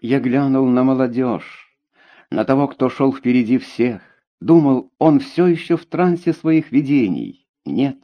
Я глянул на молодежь, на того, кто шел впереди всех. Думал, он все еще в трансе своих видений. Нет.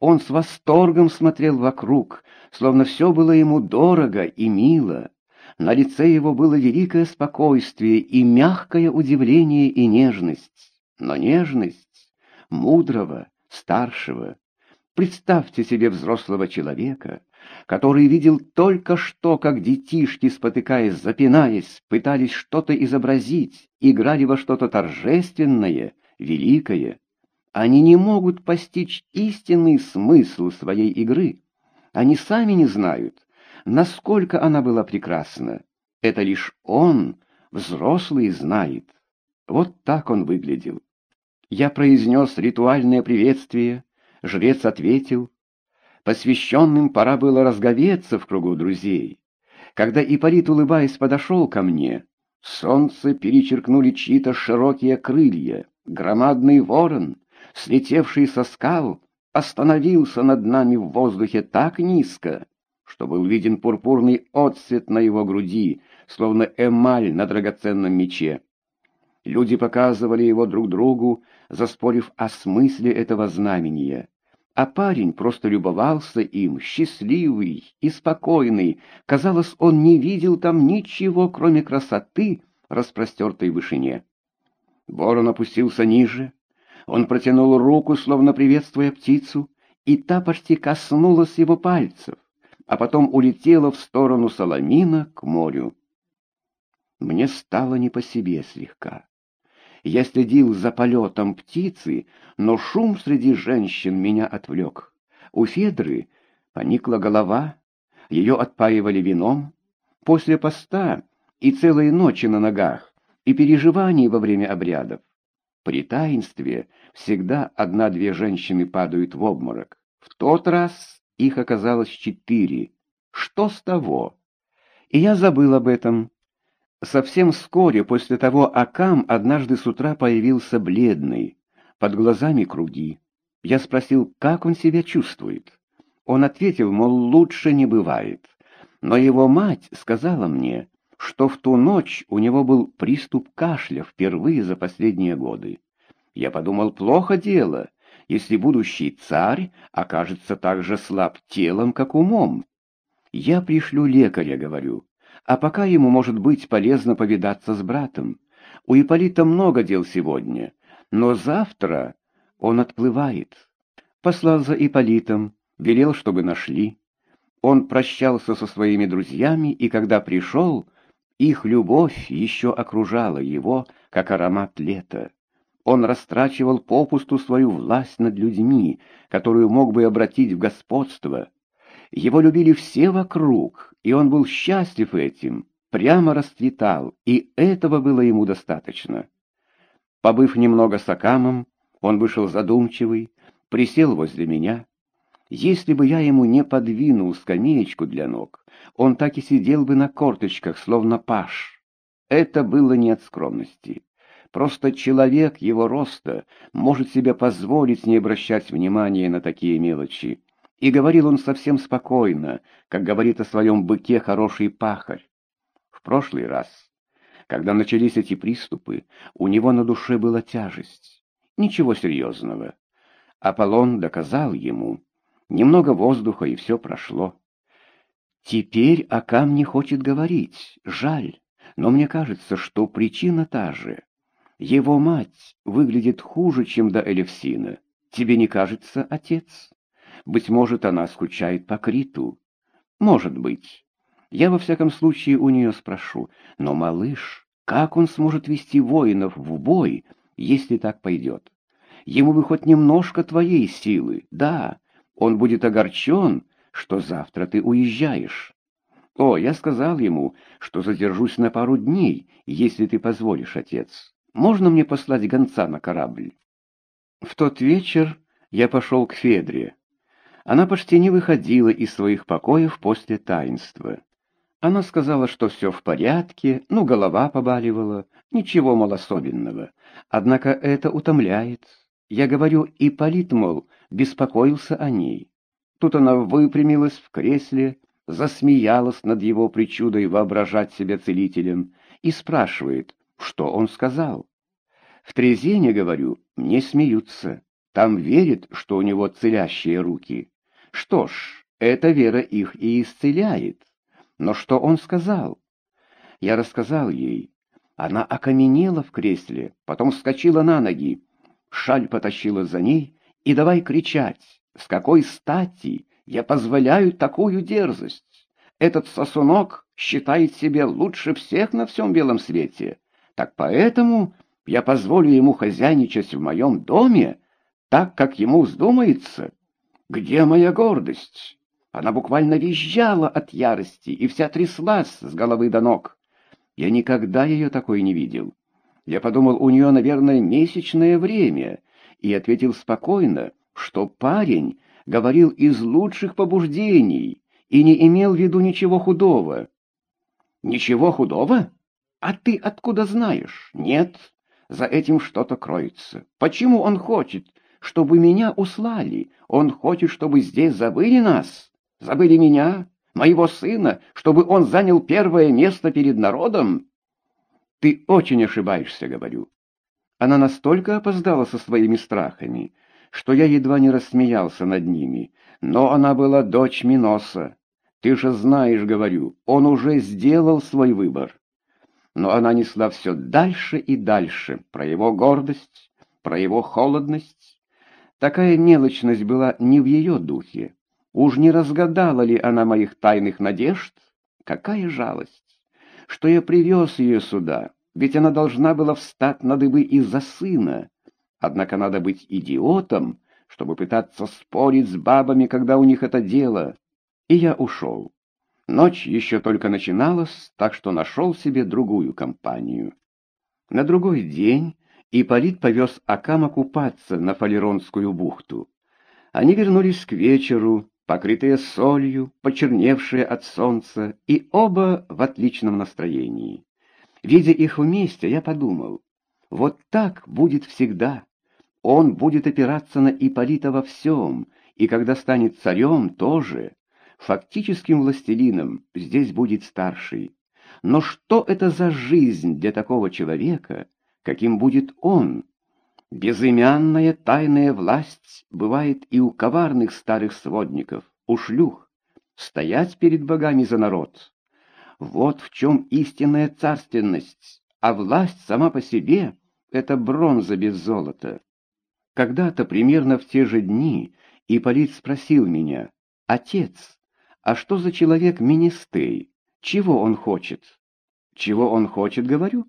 Он с восторгом смотрел вокруг, словно все было ему дорого и мило. На лице его было великое спокойствие и мягкое удивление и нежность. Но нежность мудрого, старшего. Представьте себе взрослого человека, который видел только что, как детишки, спотыкаясь, запинаясь, пытались что-то изобразить, играли во что-то торжественное, великое. Они не могут постичь истинный смысл своей игры. Они сами не знают, насколько она была прекрасна. Это лишь он, взрослый, знает. Вот так он выглядел. Я произнес ритуальное приветствие, жрец ответил, Посвященным пора было разговеться в кругу друзей. Когда Ипполит, улыбаясь, подошел ко мне, солнце перечеркнули чьи-то широкие крылья. Громадный ворон, слетевший со скал, остановился над нами в воздухе так низко, что был виден пурпурный отцвет на его груди, словно эмаль на драгоценном мече. Люди показывали его друг другу, заспорив о смысле этого знамения а парень просто любовался им, счастливый и спокойный. Казалось, он не видел там ничего, кроме красоты, распростертой в вышине. Ворон опустился ниже. Он протянул руку, словно приветствуя птицу, и та почти коснулась его пальцев, а потом улетела в сторону Соломина к морю. Мне стало не по себе слегка. Я следил за полетом птицы, но шум среди женщин меня отвлек. У Федры поникла голова, ее отпаивали вином. После поста и целые ночи на ногах, и переживаний во время обрядов. При таинстве всегда одна-две женщины падают в обморок. В тот раз их оказалось четыре. Что с того? И я забыл об этом, Совсем вскоре после того Акам однажды с утра появился бледный, под глазами круги. Я спросил, как он себя чувствует. Он ответил, мол, лучше не бывает. Но его мать сказала мне, что в ту ночь у него был приступ кашля впервые за последние годы. Я подумал, плохо дело, если будущий царь окажется так же слаб телом, как умом. Я пришлю лекаря, говорю, а пока ему, может быть, полезно повидаться с братом. У Ипполита много дел сегодня, но завтра он отплывает. Послал за Ипполитом, велел, чтобы нашли. Он прощался со своими друзьями, и когда пришел, их любовь еще окружала его, как аромат лета. Он растрачивал попусту свою власть над людьми, которую мог бы обратить в господство. Его любили все вокруг, и он был счастлив этим, прямо расцветал, и этого было ему достаточно. Побыв немного с Акамом, он вышел задумчивый, присел возле меня. Если бы я ему не подвинул скамеечку для ног, он так и сидел бы на корточках, словно паш. Это было не от скромности. Просто человек его роста может себе позволить не обращать внимания на такие мелочи. И говорил он совсем спокойно, как говорит о своем быке хороший пахарь. В прошлый раз, когда начались эти приступы, у него на душе была тяжесть. Ничего серьезного. Аполлон доказал ему. Немного воздуха, и все прошло. Теперь Акам не хочет говорить. Жаль. Но мне кажется, что причина та же. Его мать выглядит хуже, чем до Элевсина. Тебе не кажется, отец? Быть может, она скучает по Криту. Может быть. Я во всяком случае у нее спрошу. Но, малыш, как он сможет вести воинов в бой, если так пойдет? Ему бы хоть немножко твоей силы. Да, он будет огорчен, что завтра ты уезжаешь. О, я сказал ему, что задержусь на пару дней, если ты позволишь, отец. Можно мне послать гонца на корабль? В тот вечер я пошел к Федре. Она почти не выходила из своих покоев после таинства. Она сказала, что все в порядке, ну, голова побаливала, ничего, мол, особенного. Однако это утомляет. Я говорю, и Полит, мол, беспокоился о ней. Тут она выпрямилась в кресле засмеялась над его причудой воображать себя целителем и спрашивает, что он сказал. В Трезене, говорю, мне смеются. Там верят, что у него целящие руки. Что ж, эта вера их и исцеляет. Но что он сказал? Я рассказал ей. Она окаменела в кресле, потом вскочила на ноги. Шаль потащила за ней и давай кричать. С какой стати я позволяю такую дерзость? Этот сосунок считает себя лучше всех на всем белом свете. Так поэтому я позволю ему хозяйничать в моем доме, так, как ему вздумается. Где моя гордость? Она буквально визжала от ярости и вся тряслась с головы до ног. Я никогда ее такой не видел. Я подумал, у нее, наверное, месячное время, и ответил спокойно, что парень говорил из лучших побуждений, и не имел в виду ничего худого. Ничего худого? А ты откуда знаешь? Нет, за этим что-то кроется. Почему он хочет, чтобы меня услали? Он хочет, чтобы здесь забыли нас? Забыли меня, моего сына, чтобы он занял первое место перед народом? Ты очень ошибаешься, говорю. Она настолько опоздала со своими страхами, что я едва не рассмеялся над ними, но она была дочь Миноса, ты же знаешь, говорю, он уже сделал свой выбор. Но она несла все дальше и дальше про его гордость, про его холодность. Такая мелочность была не в ее духе. Уж не разгадала ли она моих тайных надежд? Какая жалость, что я привез ее сюда, ведь она должна была встать на дыбы из-за сына. Однако надо быть идиотом, чтобы пытаться спорить с бабами, когда у них это дело и я ушел. Ночь еще только начиналась, так что нашел себе другую компанию. На другой день Ипполит повез Акама купаться на Фалеронскую бухту. Они вернулись к вечеру, покрытые солью, почерневшие от солнца, и оба в отличном настроении. Видя их вместе, я подумал, вот так будет всегда. Он будет опираться на Ипполита во всем, и когда станет царем, тоже. Фактическим властелином здесь будет старший. Но что это за жизнь для такого человека, каким будет он? Безымянная тайная власть бывает и у коварных старых сводников, у шлюх. Стоять перед богами за народ. Вот в чем истинная царственность, а власть сама по себе — это бронза без золота. Когда-то, примерно в те же дни, Ипполит спросил меня, «Отец, а что за человек Министей? Чего он хочет? Чего он хочет, говорю?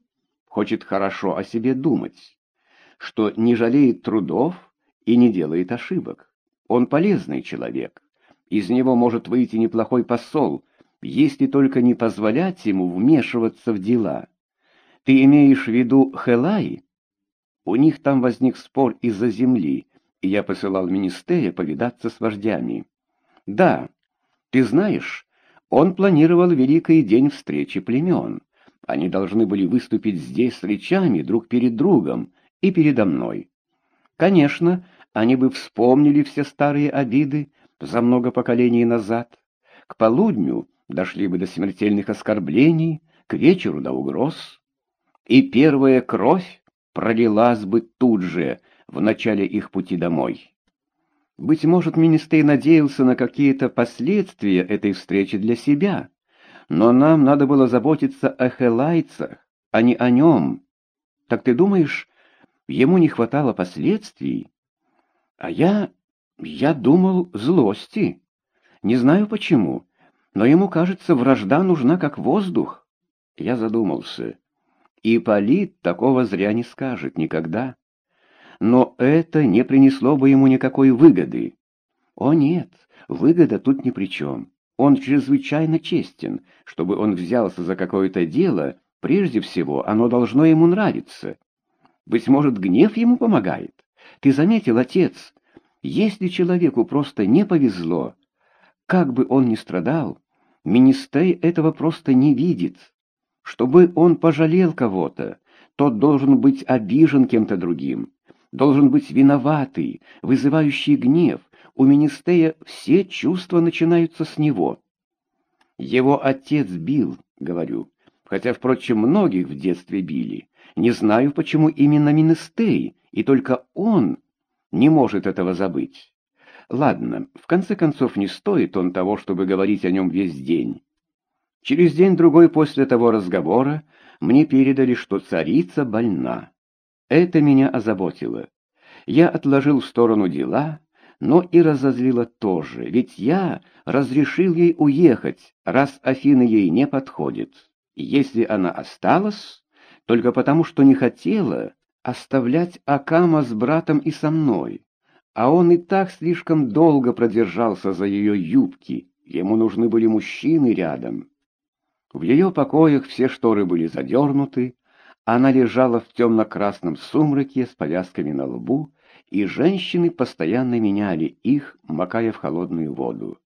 Хочет хорошо о себе думать. Что не жалеет трудов и не делает ошибок. Он полезный человек. Из него может выйти неплохой посол, если только не позволять ему вмешиваться в дела. Ты имеешь в виду Хелай? У них там возник спор из-за земли, и я посылал Министея повидаться с вождями. Да, ты знаешь, он планировал великий день встречи племен. Они должны были выступить здесь с речами друг перед другом и передо мной. Конечно, они бы вспомнили все старые обиды за много поколений назад. К полудню дошли бы до смертельных оскорблений, к вечеру до угроз. И первая кровь пролилась бы тут же, в начале их пути домой. Быть может, Министей надеялся на какие-то последствия этой встречи для себя, но нам надо было заботиться о хелайцах, а не о нем. Так ты думаешь, ему не хватало последствий? А я... я думал злости. Не знаю почему, но ему кажется, вражда нужна как воздух. Я задумался. И Полит такого зря не скажет никогда но это не принесло бы ему никакой выгоды. О нет, выгода тут ни при чем. Он чрезвычайно честен. Чтобы он взялся за какое-то дело, прежде всего оно должно ему нравиться. Быть может, гнев ему помогает. Ты заметил, отец, если человеку просто не повезло, как бы он ни страдал, Министей этого просто не видит. Чтобы он пожалел кого-то, тот должен быть обижен кем-то другим должен быть виноватый, вызывающий гнев. У Министея все чувства начинаются с него. Его отец бил, говорю, хотя, впрочем, многих в детстве били. Не знаю, почему именно Минестей, и только он не может этого забыть. Ладно, в конце концов, не стоит он того, чтобы говорить о нем весь день. Через день-другой после того разговора мне передали, что царица больна. Это меня озаботило. Я отложил в сторону дела, но и разозлило тоже, ведь я разрешил ей уехать, раз Афина ей не подходит. Если она осталась, только потому, что не хотела оставлять Акама с братом и со мной. А он и так слишком долго продержался за ее юбки, ему нужны были мужчины рядом. В ее покоях все шторы были задернуты, она лежала в темно-красном сумраке с повязками на лбу, и женщины постоянно меняли их, макая в холодную воду.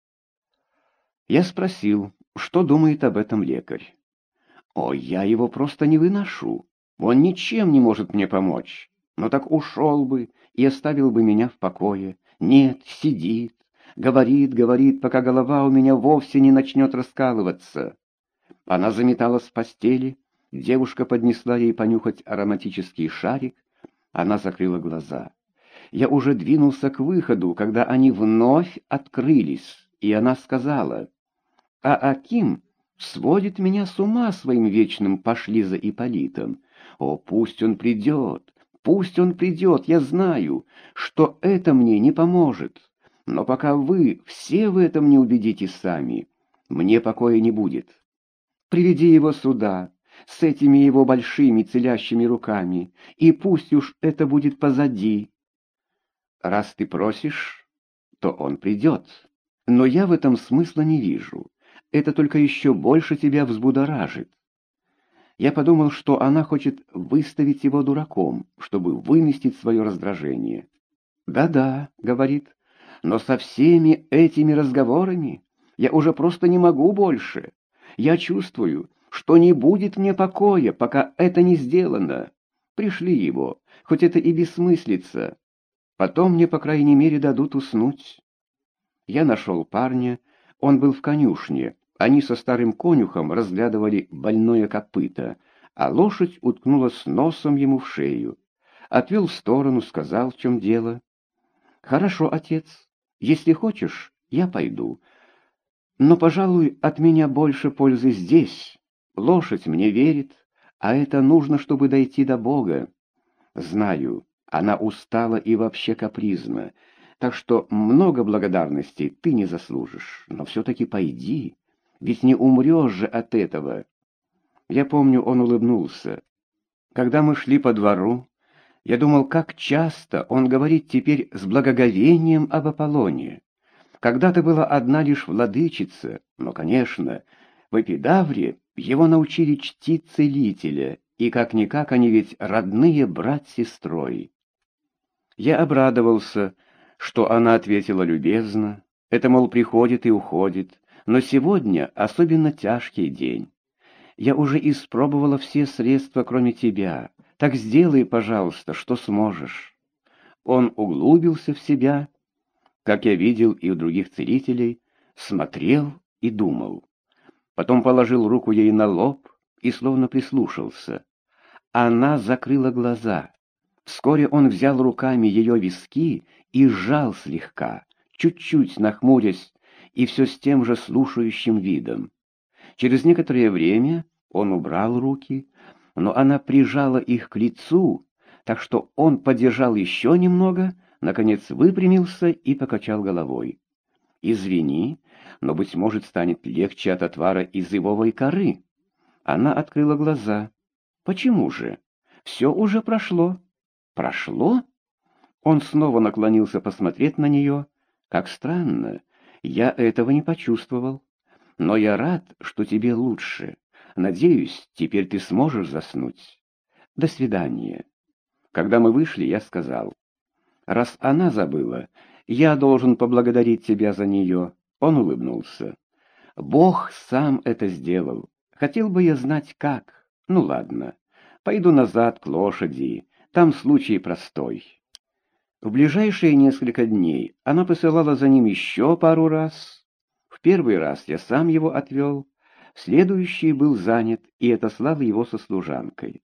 Я спросил, что думает об этом лекарь. «О, я его просто не выношу. Он ничем не может мне помочь. Но так ушел бы и оставил бы меня в покое. Нет, сидит, говорит, говорит, пока голова у меня вовсе не начнет раскалываться». Она заметалась в постели, девушка поднесла ей понюхать ароматический шарик, она закрыла глаза. Я уже двинулся к выходу, когда они вновь открылись, и она сказала, «А Аким сводит меня с ума своим вечным «пошли за Ипполитом». О, пусть он придет, пусть он придет, я знаю, что это мне не поможет. Но пока вы все в этом не убедитесь сами, мне покоя не будет. Приведи его сюда, с этими его большими целящими руками, и пусть уж это будет позади. Раз ты просишь, то он придет. Но я в этом смысла не вижу. Это только еще больше тебя взбудоражит. Я подумал, что она хочет выставить его дураком, чтобы выместить свое раздражение. «Да-да», — говорит, — «но со всеми этими разговорами я уже просто не могу больше. Я чувствую, что не будет мне покоя, пока это не сделано. Пришли его, хоть это и бессмыслица. Потом мне, по крайней мере, дадут уснуть. Я нашел парня, он был в конюшне. Они со старым конюхом разглядывали больное копыто, а лошадь уткнулась носом ему в шею. Отвел в сторону, сказал, в чем дело. «Хорошо, отец, если хочешь, я пойду. Но, пожалуй, от меня больше пользы здесь. Лошадь мне верит, а это нужно, чтобы дойти до Бога. Знаю, она устала и вообще капризна, так что много благодарности ты не заслужишь. Но все-таки пойди, ведь не умрешь же от этого. Я помню, он улыбнулся. Когда мы шли по двору, я думал, как часто он говорит теперь с благоговением об Аполлоне. Когда-то была одна лишь владычица, но, конечно, в Эпидавре его научили чтить целителя, и как-никак они ведь родные брат с сестрой. Я обрадовался, что она ответила любезно. Это, мол, приходит и уходит, но сегодня особенно тяжкий день. Я уже испробовала все средства, кроме тебя. Так сделай, пожалуйста, что сможешь. Он углубился в себя как я видел и у других целителей, смотрел и думал. Потом положил руку ей на лоб и словно прислушался. Она закрыла глаза. Вскоре он взял руками ее виски и сжал слегка, чуть-чуть нахмурясь, и все с тем же слушающим видом. Через некоторое время он убрал руки, но она прижала их к лицу, так что он подержал еще немного, наконец выпрямился и покачал головой. «Извини, но, быть может, станет легче от отвара из ивовой коры». Она открыла глаза. «Почему же? Все уже прошло». «Прошло?» Он снова наклонился посмотреть на нее. «Как странно, я этого не почувствовал. Но я рад, что тебе лучше. Надеюсь, теперь ты сможешь заснуть. До свидания». Когда мы вышли, я сказал, Раз она забыла, я должен поблагодарить тебя за нее. Он улыбнулся. Бог сам это сделал. Хотел бы я знать, как. Ну ладно, пойду назад к лошади. Там случай простой. В ближайшие несколько дней она посылала за ним еще пару раз. В первый раз я сам его отвел, в следующий был занят и отослал его со служанкой.